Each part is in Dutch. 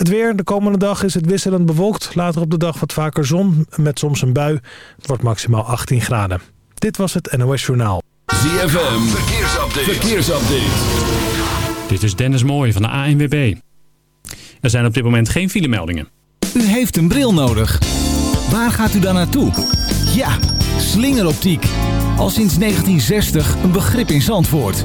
Het weer, de komende dag is het wisselend bewolkt. Later op de dag wat vaker zon, met soms een bui. Het wordt maximaal 18 graden. Dit was het NOS Journaal. ZFM, verkeersupdate. verkeersupdate. Dit is Dennis Mooij van de ANWB. Er zijn op dit moment geen filemeldingen. U heeft een bril nodig. Waar gaat u dan naartoe? Ja, slingeroptiek. Al sinds 1960 een begrip in Zandvoort.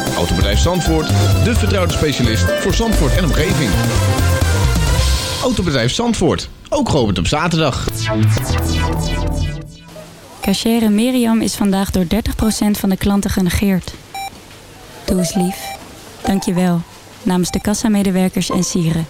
Autobedrijf Zandvoort, de vertrouwde specialist voor Zandvoort en omgeving. Autobedrijf Zandvoort, ook geopend op zaterdag. Cachere Miriam is vandaag door 30% van de klanten genegeerd. Doe eens lief. Dank je wel. Namens de kassamedewerkers en sieren.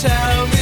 Tell me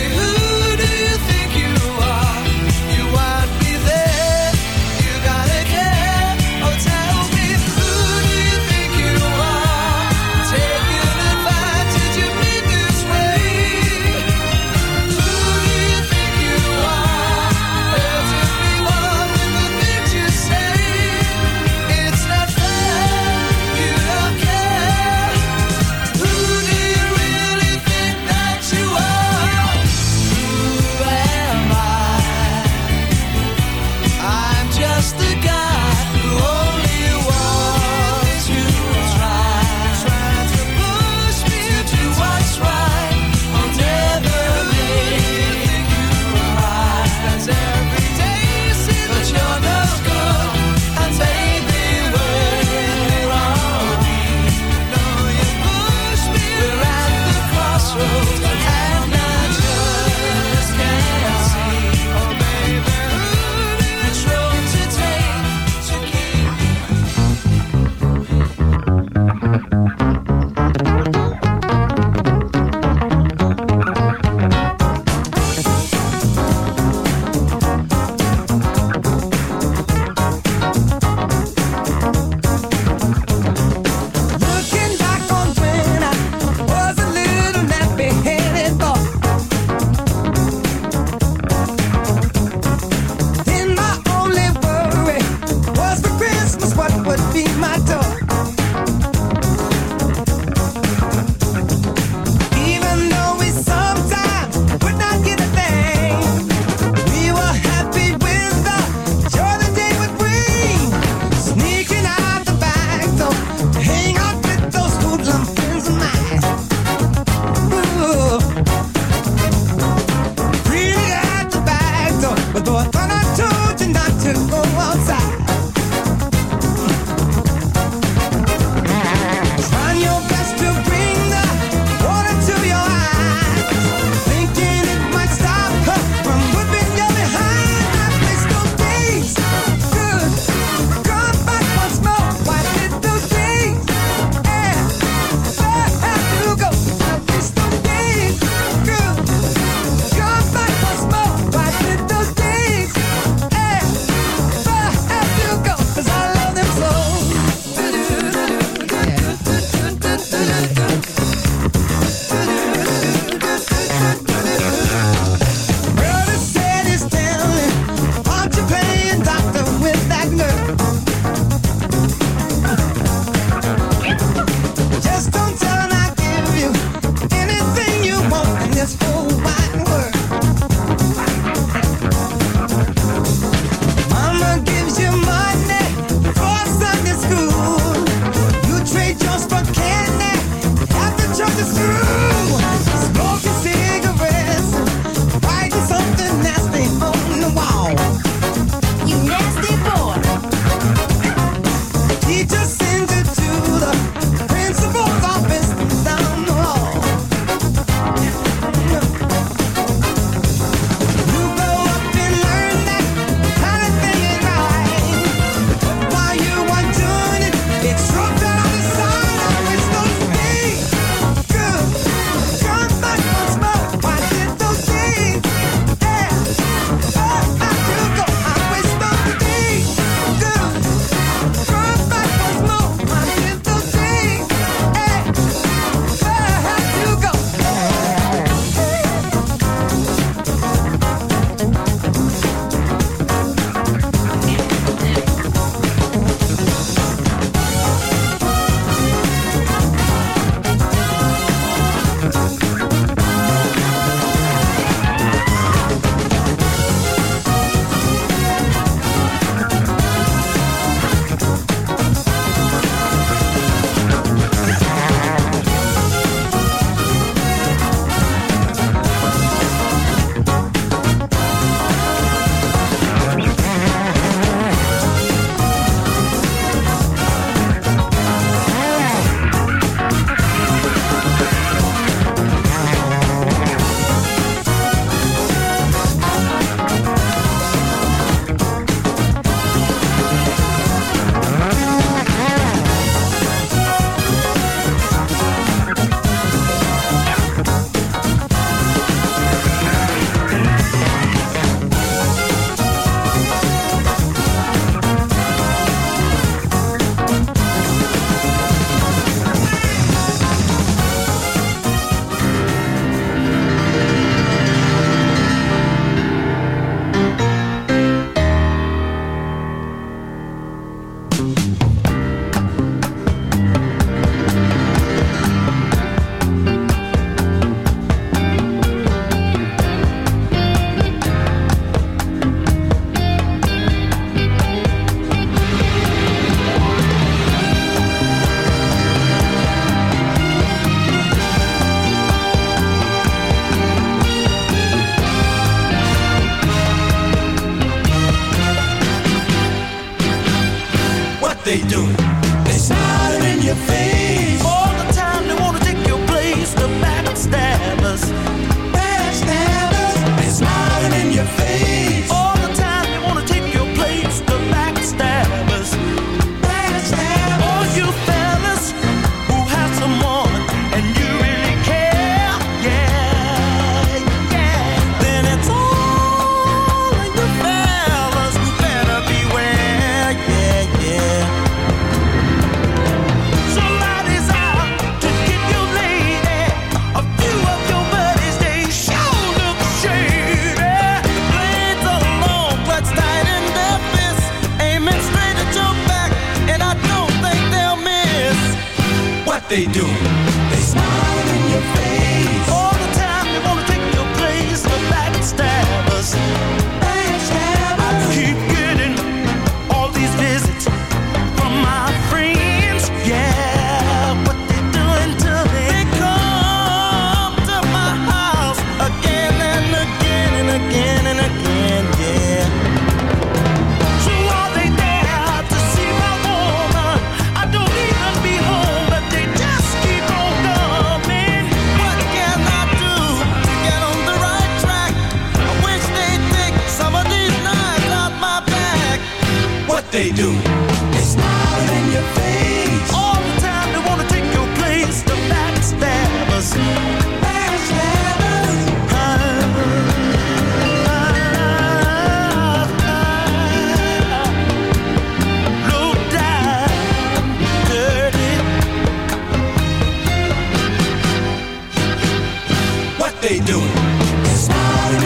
they wanna take your place. The facts that was Facts that used down What they doing? Smiling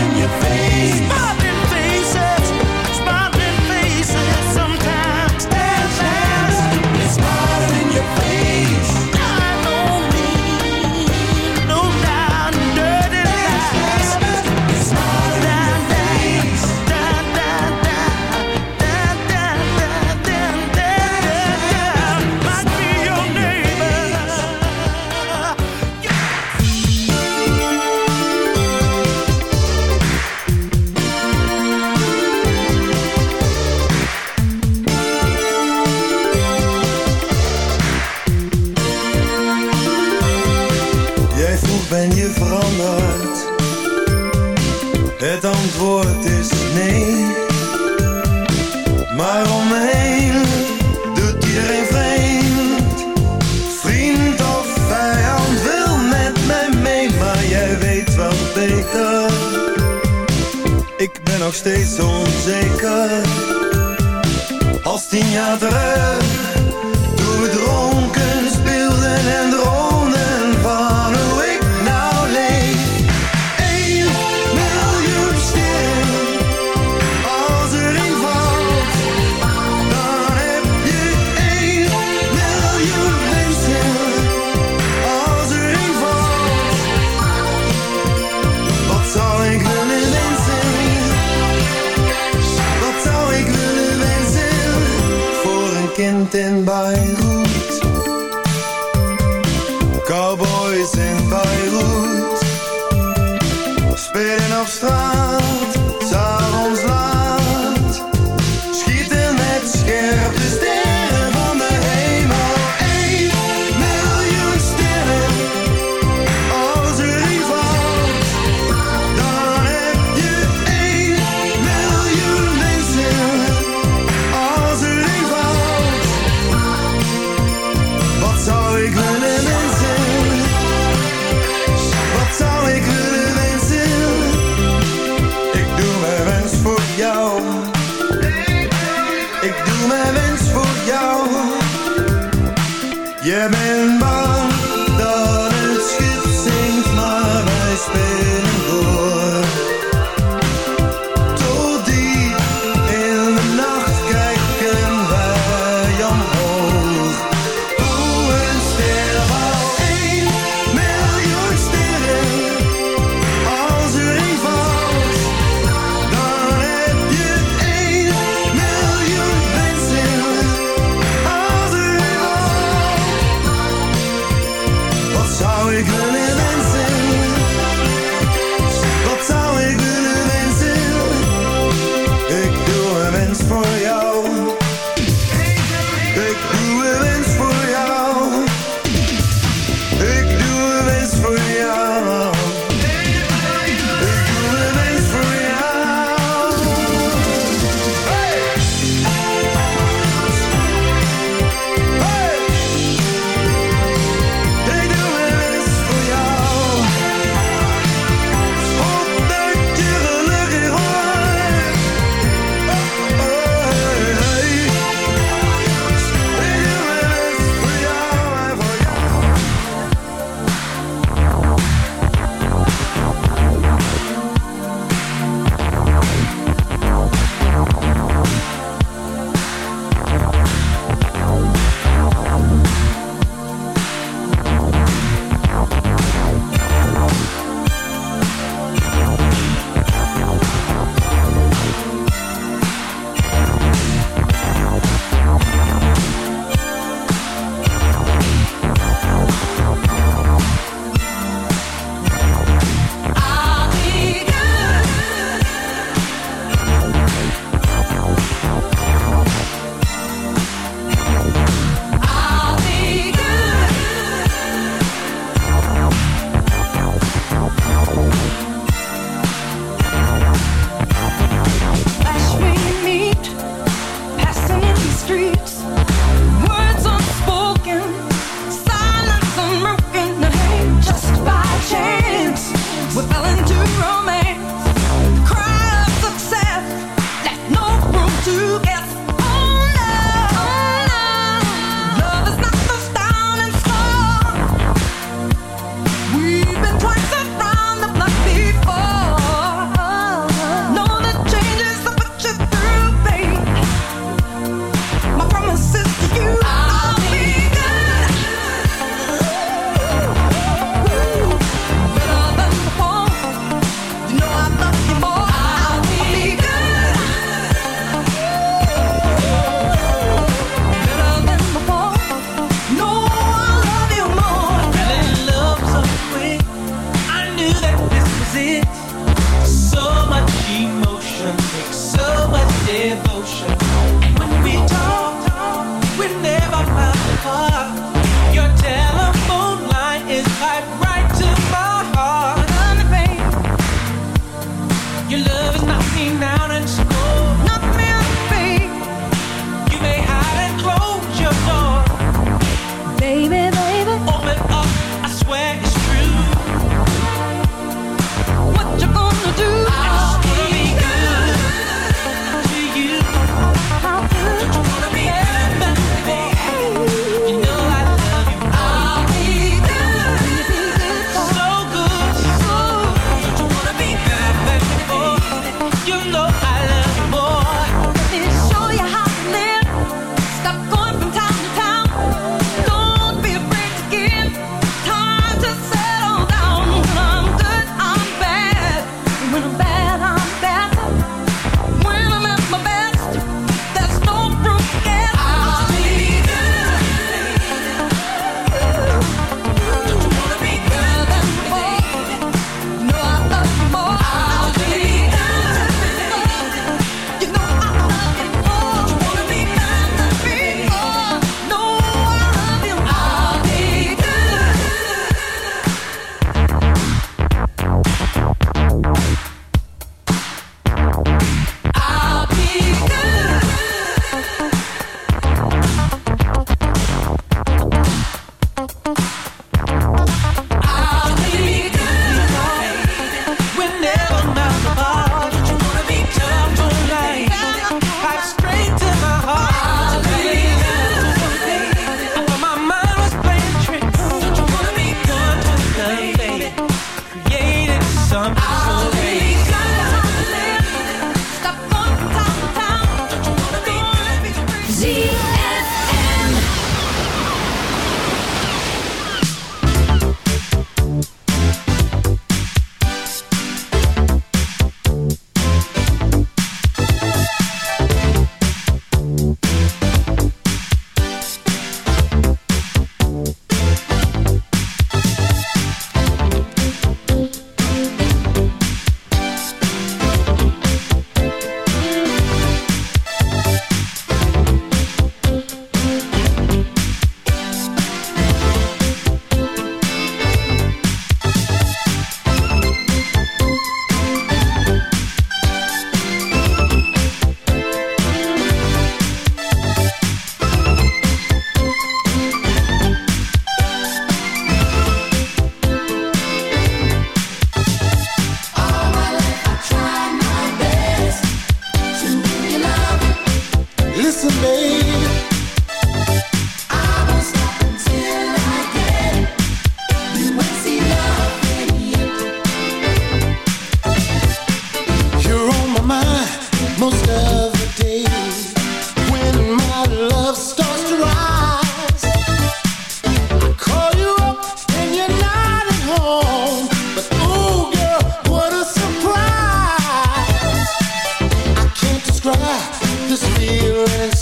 steeds onzeker. Als tien jaar terug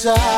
desire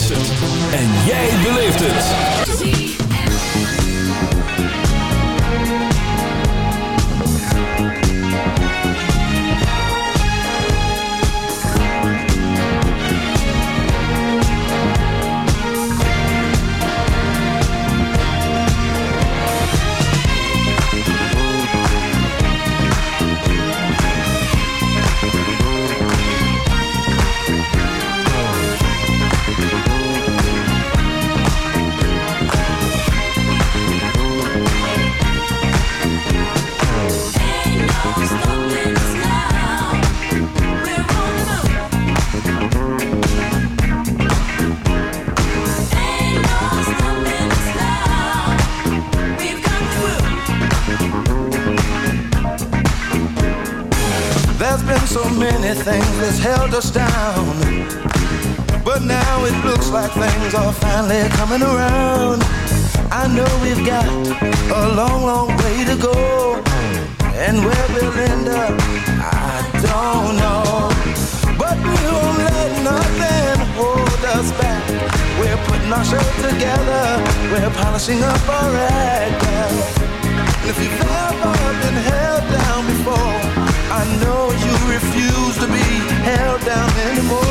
Down anymore.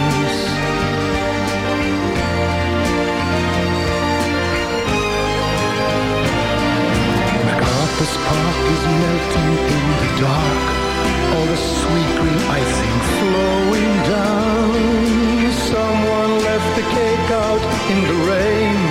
in the dark, all the sweet green icing flowing down. Someone left the cake out in the rain.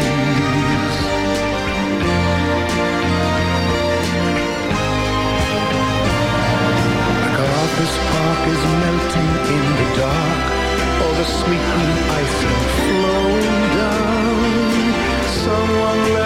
is melting in the dark, or the sweet green ice is flowing down. Someone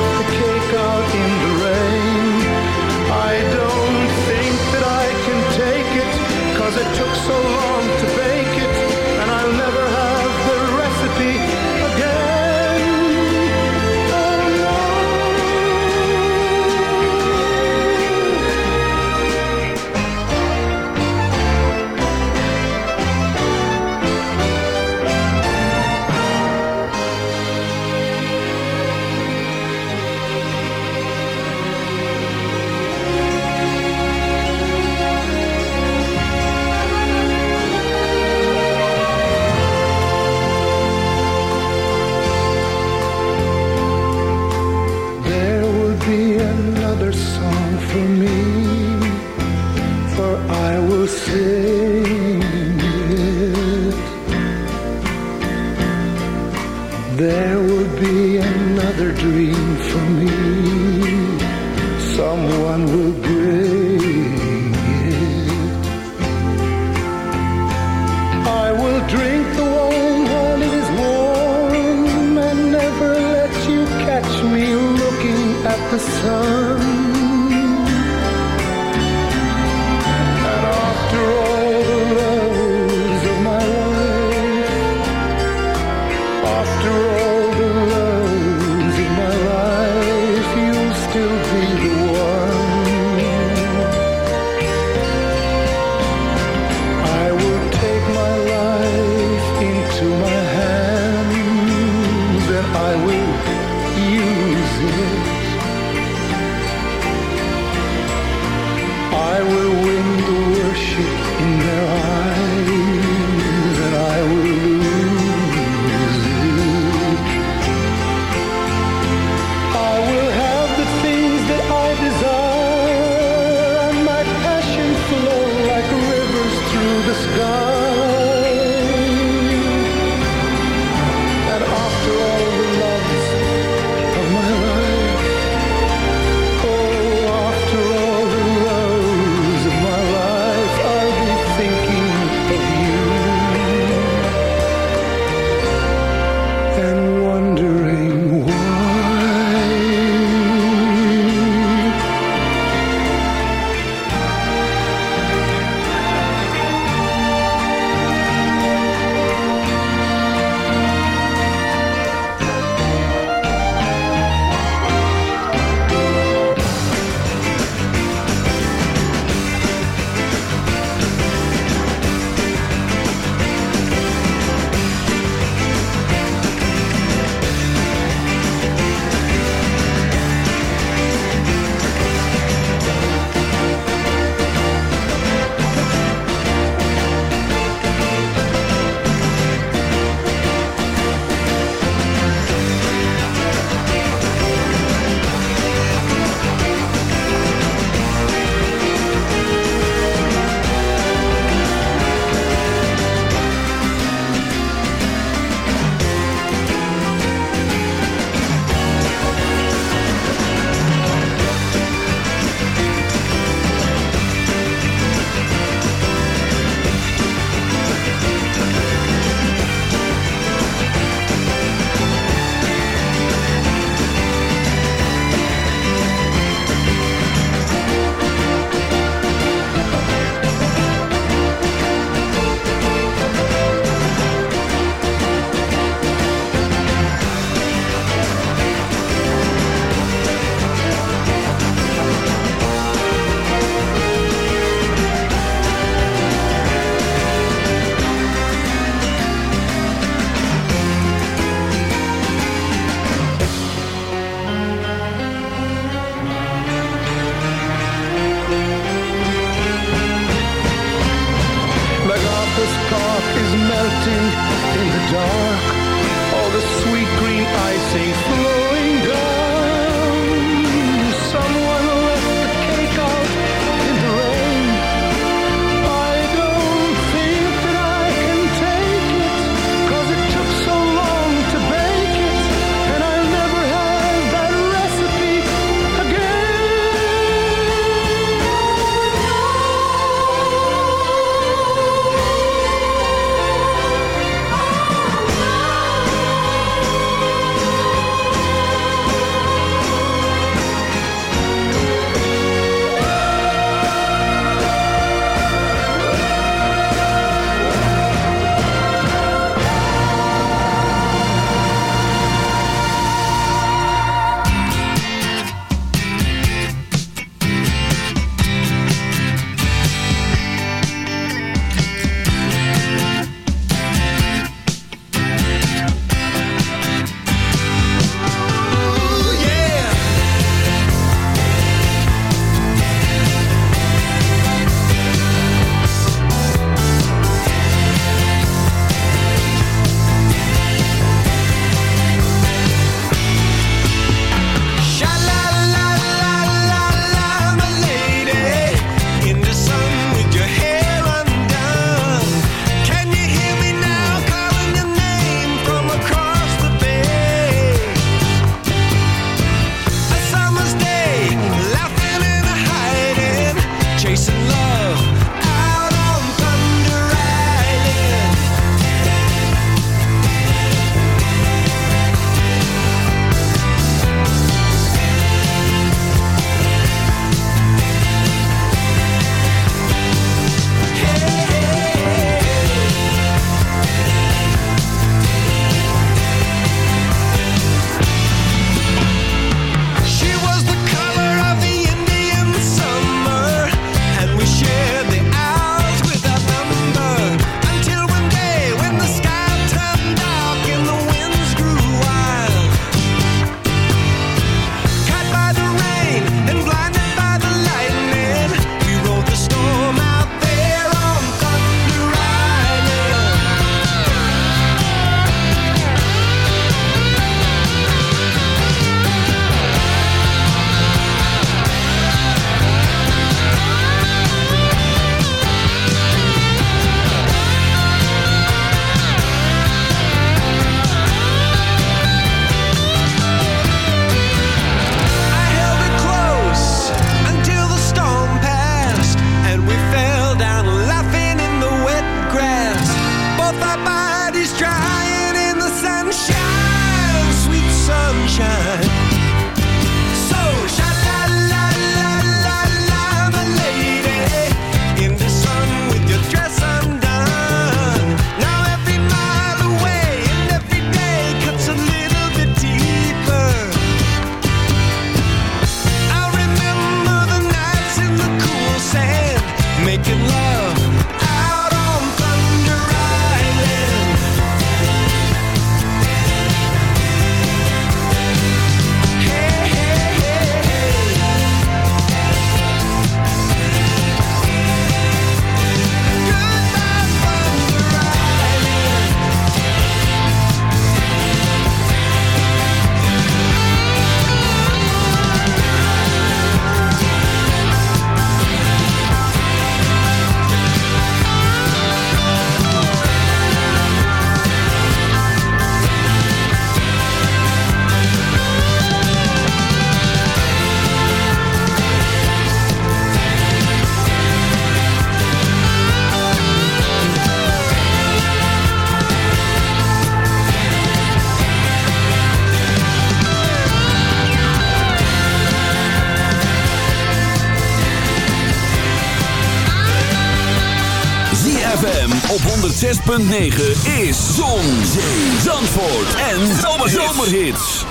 106.9 is Zon, Zee, Zandvoort en Zomerhits.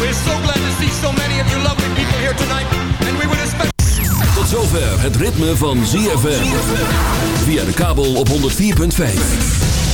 We're so glad to see so many of you lovely people here tonight. And we would expect... Tot zover het ritme van ZFM. Via de kabel op 104.5.